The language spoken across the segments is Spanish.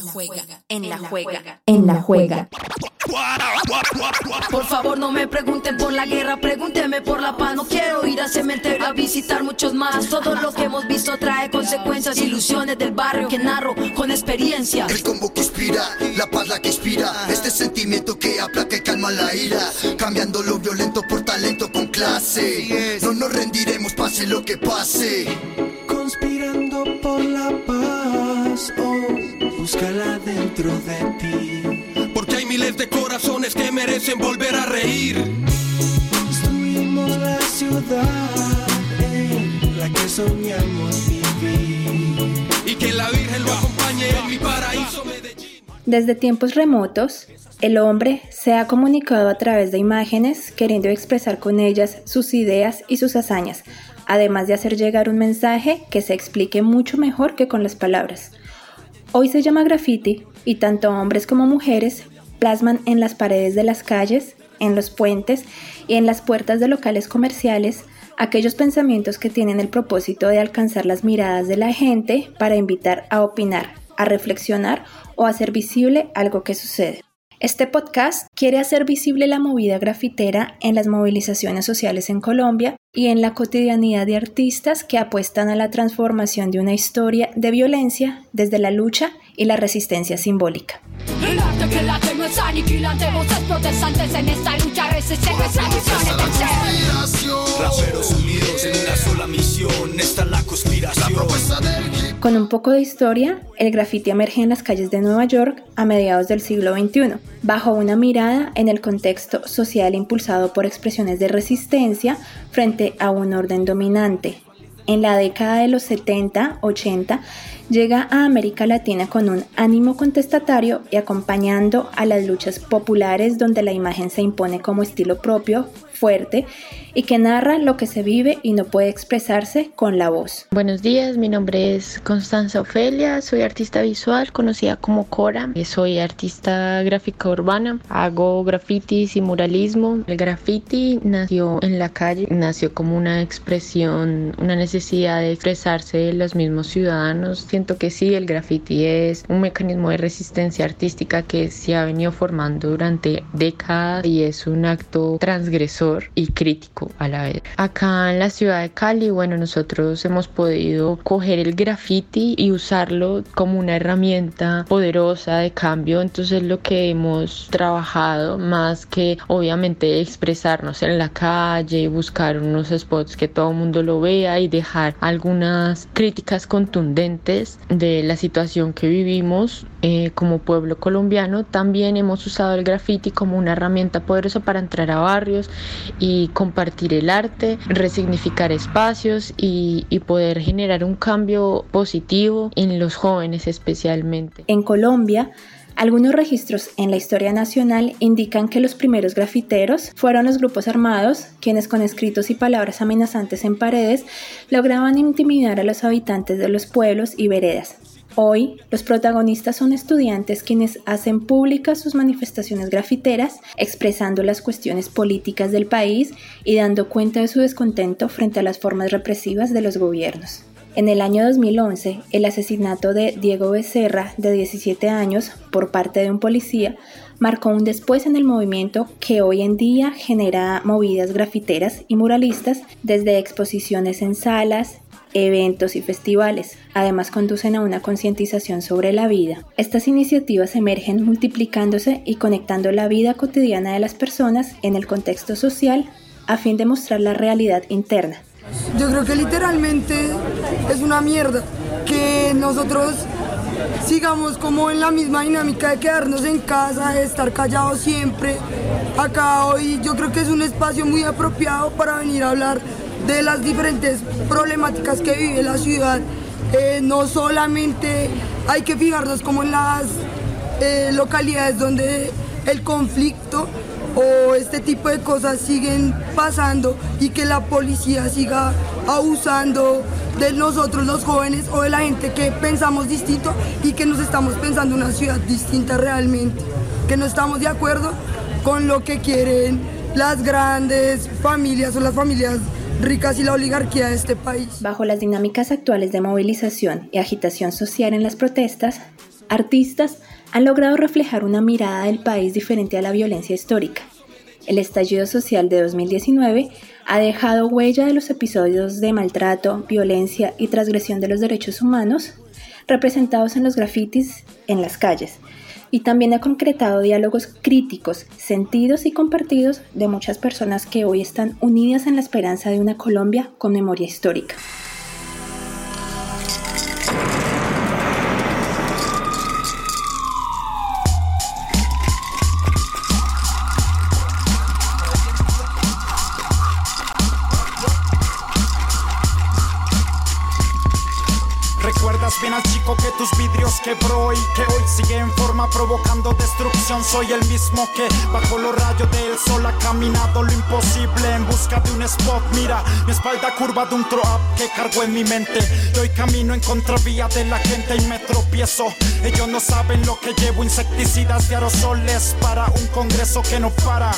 la juega, en la juega, en la juega. Por favor no me pregunten por la guerra, pregúntenme por la paz. No quiero ir al cementerio a visitar muchos más. Todo lo que hemos visto trae consecuencias, ilusiones del barrio que narro con experiencia. El combo que inspira, la paz la que inspira, este sentimiento que aplaca y calma la ira, cambiando lo violento por talento con clase. No nos rendiremos pase lo que pase. Conspirando por búscala dentro de ti. Porque hay miles de corazones que merecen volver a reír. Construimos la ciudad la que soñamos vivir. Y que la Virgen lo acompañe en mi paraíso Medellín. Desde tiempos remotos, el hombre se ha comunicado a través de imágenes, queriendo expresar con ellas sus ideas y sus hazañas, además de hacer llegar un mensaje que se explique mucho mejor que con las palabras. Hoy se llama graffiti y tanto hombres como mujeres plasman en las paredes de las calles, en los puentes y en las puertas de locales comerciales aquellos pensamientos que tienen el propósito de alcanzar las miradas de la gente para invitar a opinar, a reflexionar o hacer visible algo que sucede. Este podcast quiere hacer visible la movida grafitera en las movilizaciones sociales en Colombia y en la cotidianidad de artistas que apuestan a la transformación de una historia de violencia desde la lucha y la resistencia simbólica. El arte que late no es aniquilante, voces protestantes en esta lucha resisten nuestra visión de vencer. Raperos unidos en una sola misión, esta es la conspiración. La propuesta del Con un poco de historia, el graffiti emerge en las calles de Nueva York a mediados del siglo XXI, bajo una mirada en el contexto social impulsado por expresiones de resistencia frente a un orden dominante. En la década de los 70-80 llega a América Latina con un ánimo contestatario y acompañando a las luchas populares donde la imagen se impone como estilo propio, fuerte y que narra lo que se vive y no puede expresarse con la voz. Buenos días, mi nombre es Constanza Ofelia, soy artista visual conocida como Cora, soy artista gráfica urbana, hago grafitis y muralismo. El graffiti nació en la calle, nació como una expresión, una necesidad de expresarse de los mismos ciudadanos. Siento que sí, el graffiti es un mecanismo de resistencia artística que se ha venido formando durante décadas y es un acto transgresor y crítico a la vez. Acá en la ciudad de Cali, bueno, nosotros hemos podido coger el graffiti y usarlo como una herramienta poderosa de cambio. Entonces lo que hemos trabajado más que obviamente expresarnos en la calle, buscar unos spots que todo el mundo lo vea y dejar algunas críticas contundentes de la situación que vivimos eh, como pueblo colombiano, también hemos usado el graffiti como una herramienta poderosa para entrar a barrios y compartir el arte, resignificar espacios y, poder generar un cambio positivo en los jóvenes especialmente. En Colombia, algunos registros en la historia nacional indican que los primeros grafiteros fueron los grupos armados, quienes con escritos y palabras amenazantes en paredes lograban intimidar a los habitantes de los pueblos y veredas. Hoy, los protagonistas son estudiantes quienes hacen públicas sus manifestaciones grafiteras, expresando las cuestiones políticas del país y dando cuenta de su descontento frente a las formas represivas de los gobiernos. En el año 2011, el asesinato de Diego Becerra, de 17 años, por parte de un policía, marcó un después en el movimiento que hoy en día genera movidas grafiteras y muralistas desde exposiciones en salas, eventos y festivales. Además conducen a una concientización sobre la vida. Estas iniciativas emergen multiplicándose y conectando la vida cotidiana de las personas en el contexto social a fin de mostrar la realidad interna. Yo creo que literalmente es una mierda que nosotros sigamos como en la misma dinámica de quedarnos en casa, de estar callados siempre. Acá hoy yo creo que es un espacio muy apropiado para venir a hablar de las diferentes problemáticas que vive la ciudad. Eh, no solamente hay que fijarnos como en las eh, localidades donde el conflicto o este tipo de cosas siguen pasando y que la policía siga abusando de nosotros los jóvenes o de la gente que pensamos distinto y que nos estamos pensando una ciudad distinta realmente, que no estamos de acuerdo con lo que quieren las grandes familias o las familias ricas y la oligarquía de este país. Bajo las dinámicas actuales de movilización y agitación social en las protestas, artistas han logrado reflejar una mirada del país diferente a la violencia histórica. El estallido social de 2019 ha dejado huella de los episodios de maltrato, violencia y transgresión de los derechos humanos representados en los grafitis en las calles, y también ha concretado diálogos críticos, sentidos y compartidos de muchas personas que hoy están unidas en la esperanza de una Colombia con memoria histórica. Quebró y que hoy sigue en forma provocando destrucción. Soy el mismo que bajo los rayos del sol ha caminado lo imposible en busca de un spot. Mira mi espalda curva de un throw up que cargo en mi mente. Y hoy camino en contravía de la gente y me tropiezo. Ellos no saben lo que llevo, insecticidas de aerosoles para un congreso que no para.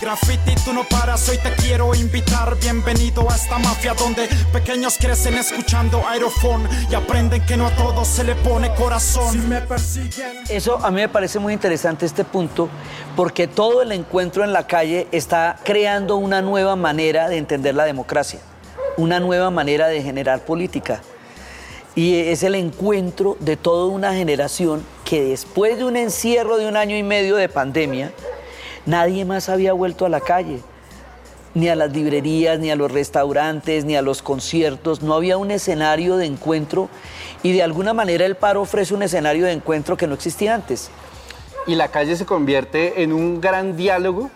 Graffiti, tú no paras, hoy te quiero invitar. Bienvenido a esta mafia donde pequeños crecen escuchando aerofón y aprenden que no a todos se le pone corazón. Si me persiguen. Eso a mí me parece muy interesante este punto porque todo el encuentro en la calle está creando una nueva manera de entender la democracia, una nueva manera de generar política. Y es el encuentro de toda una generación que después de un encierro de un año y medio de pandemia, Nadie más había vuelto a la calle, ni a las librerías, ni a los restaurantes, ni a los conciertos. No había un escenario de encuentro y de alguna manera el paro ofrece un escenario de encuentro que no existía antes. Y la calle se convierte en un gran diálogo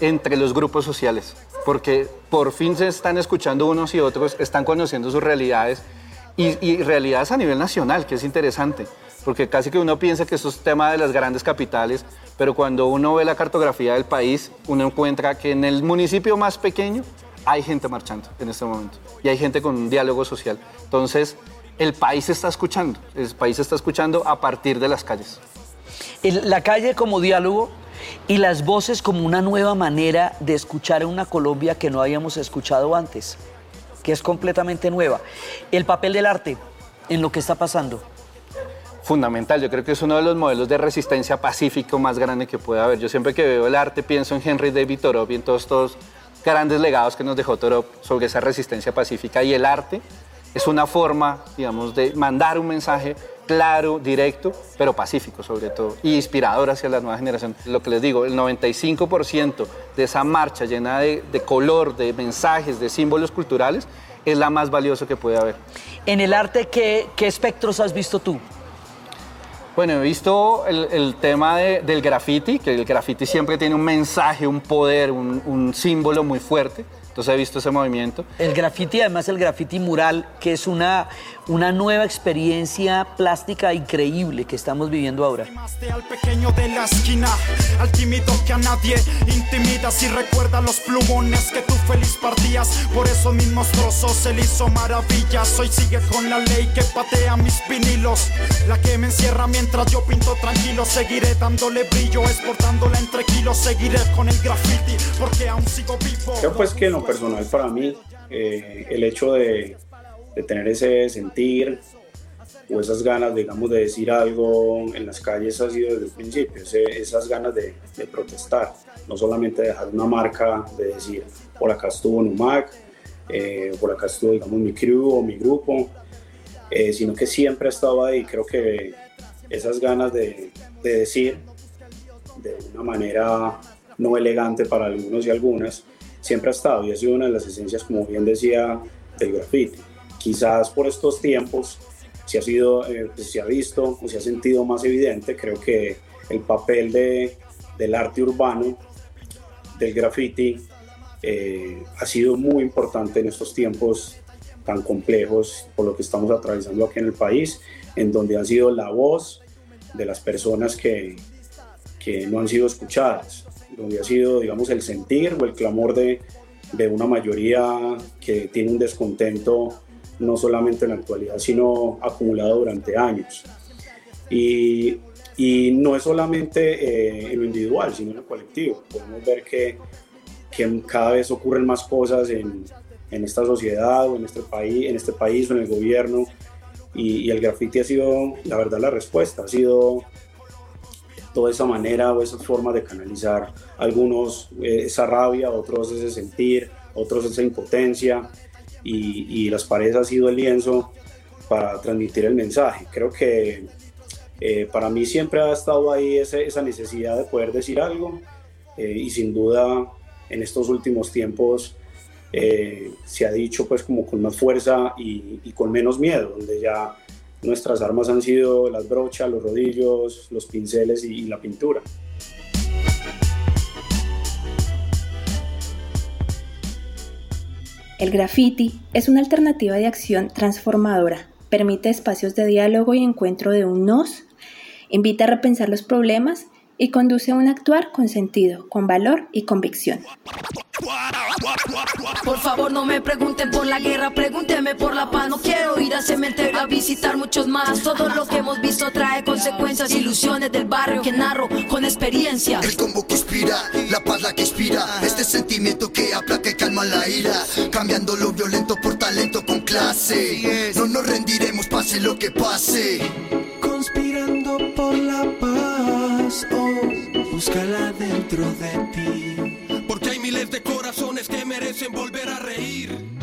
entre los grupos sociales, porque por fin se están escuchando unos y otros, están conociendo sus realidades y, realidades a nivel nacional, que es interesante porque casi que uno piensa que eso es tema de las grandes capitales, pero cuando uno ve la cartografía del país, uno encuentra que en el municipio más pequeño hay gente marchando en este momento y hay gente con un diálogo social. Entonces, el país está escuchando, el país está escuchando a partir de las calles. La calle como diálogo y las voces como una nueva manera de escuchar en una Colombia que no habíamos escuchado antes, que es completamente nueva. El papel del arte en lo que está pasando fundamental. Yo creo que es uno de los modelos de resistencia pacífico más grande que puede haber. Yo siempre que veo el arte pienso en Henry David Thoreau y en todos estos grandes legados que nos dejó Thoreau sobre esa resistencia pacífica. Y el arte es una forma, digamos, de mandar un mensaje claro, directo, pero pacífico sobre todo, y inspirador hacia la nueva generación. Lo que les digo, el 95% de esa marcha llena de, color, de mensajes, de símbolos culturales, es la más valiosa que puede haber. En el arte, ¿qué, qué espectros has visto tú? Bueno, he visto el, tema del graffiti, que el graffiti siempre tiene un mensaje, un poder, un símbolo muy fuerte. Entonces he visto ese movimiento. El graffiti, además el graffiti mural, que es una, una nueva experiencia plástica increíble que estamos viviendo ahora. Al pequeño de la esquina, al tímido que a nadie intimida si recuerda los plumones que tú feliz partías. Por esos mismos trozos él hizo maravillas. Hoy sigue con la ley que patea mis vinilos. La que me encierra mientras yo pinto tranquilo. Seguiré dándole brillo, exportándola entre kilos. Seguiré con el graffiti porque aún sigo vivo. Creo pues que no personal para mí, eh, el hecho de, tener ese sentir o esas ganas, digamos, de decir algo en las calles ha sido desde el principio, esas ganas de, protestar, no solamente dejar una marca de decir, por acá estuvo Numac, eh, por acá estuvo, digamos, mi crew o mi grupo, eh, sino que siempre ha estado ahí. Creo que esas ganas de, de decir de una manera no elegante para algunos y algunas, siempre ha estado y ha sido una de las esencias, como bien decía, del graffiti. Quizás por estos tiempos se ha, sido, eh, pues, se ha visto o se ha sentido más evidente, creo que el papel de, del arte urbano, del graffiti, eh, ha sido muy importante en estos tiempos tan complejos por lo que estamos atravesando aquí en el país, en donde ha sido la voz de las personas que, que no han sido escuchadas donde ha sido, digamos, el sentir o el clamor de, de una mayoría que tiene un descontento no solamente en la actualidad, sino acumulado durante años. Y, y no es solamente eh, en lo individual, sino en lo colectivo. Podemos ver que, que cada vez ocurren más cosas en, en, esta sociedad o en este país, en este país o en el gobierno Y, el graffiti ha sido, la verdad, la respuesta, ha sido toda esa manera o esa forma de canalizar algunos eh, esa rabia, otros ese sentir, otros esa impotencia y, las paredes ha sido el lienzo para transmitir el mensaje. Creo que eh, para mí siempre ha estado ahí esa necesidad de poder decir algo eh, y sin duda en estos últimos tiempos eh, se ha dicho pues como con más fuerza y, y, con menos miedo, donde ya nuestras armas han sido las brochas, los rodillos, los pinceles y, la pintura. El graffiti es una alternativa de acción transformadora, permite espacios de diálogo y encuentro de un nos, invita a repensar los problemas y conduce a un actuar con sentido, con valor y convicción. Por favor no me pregunten por la guerra, pregúntenme por la paz. No quiero ir al cementerio a visitar muchos más. Todo lo que hemos visto trae consecuencias, ilusiones del barrio que narro con experiencia. El combo que inspira, la paz la que inspira. Este sentimiento que aplaca y calma la ira. Cambiando lo violento por talento con clase. No nos rendiremos pase lo que pase. Conspirando por la paz, búscala dentro de ti porque hay miles de corazones que merecen volver a reír.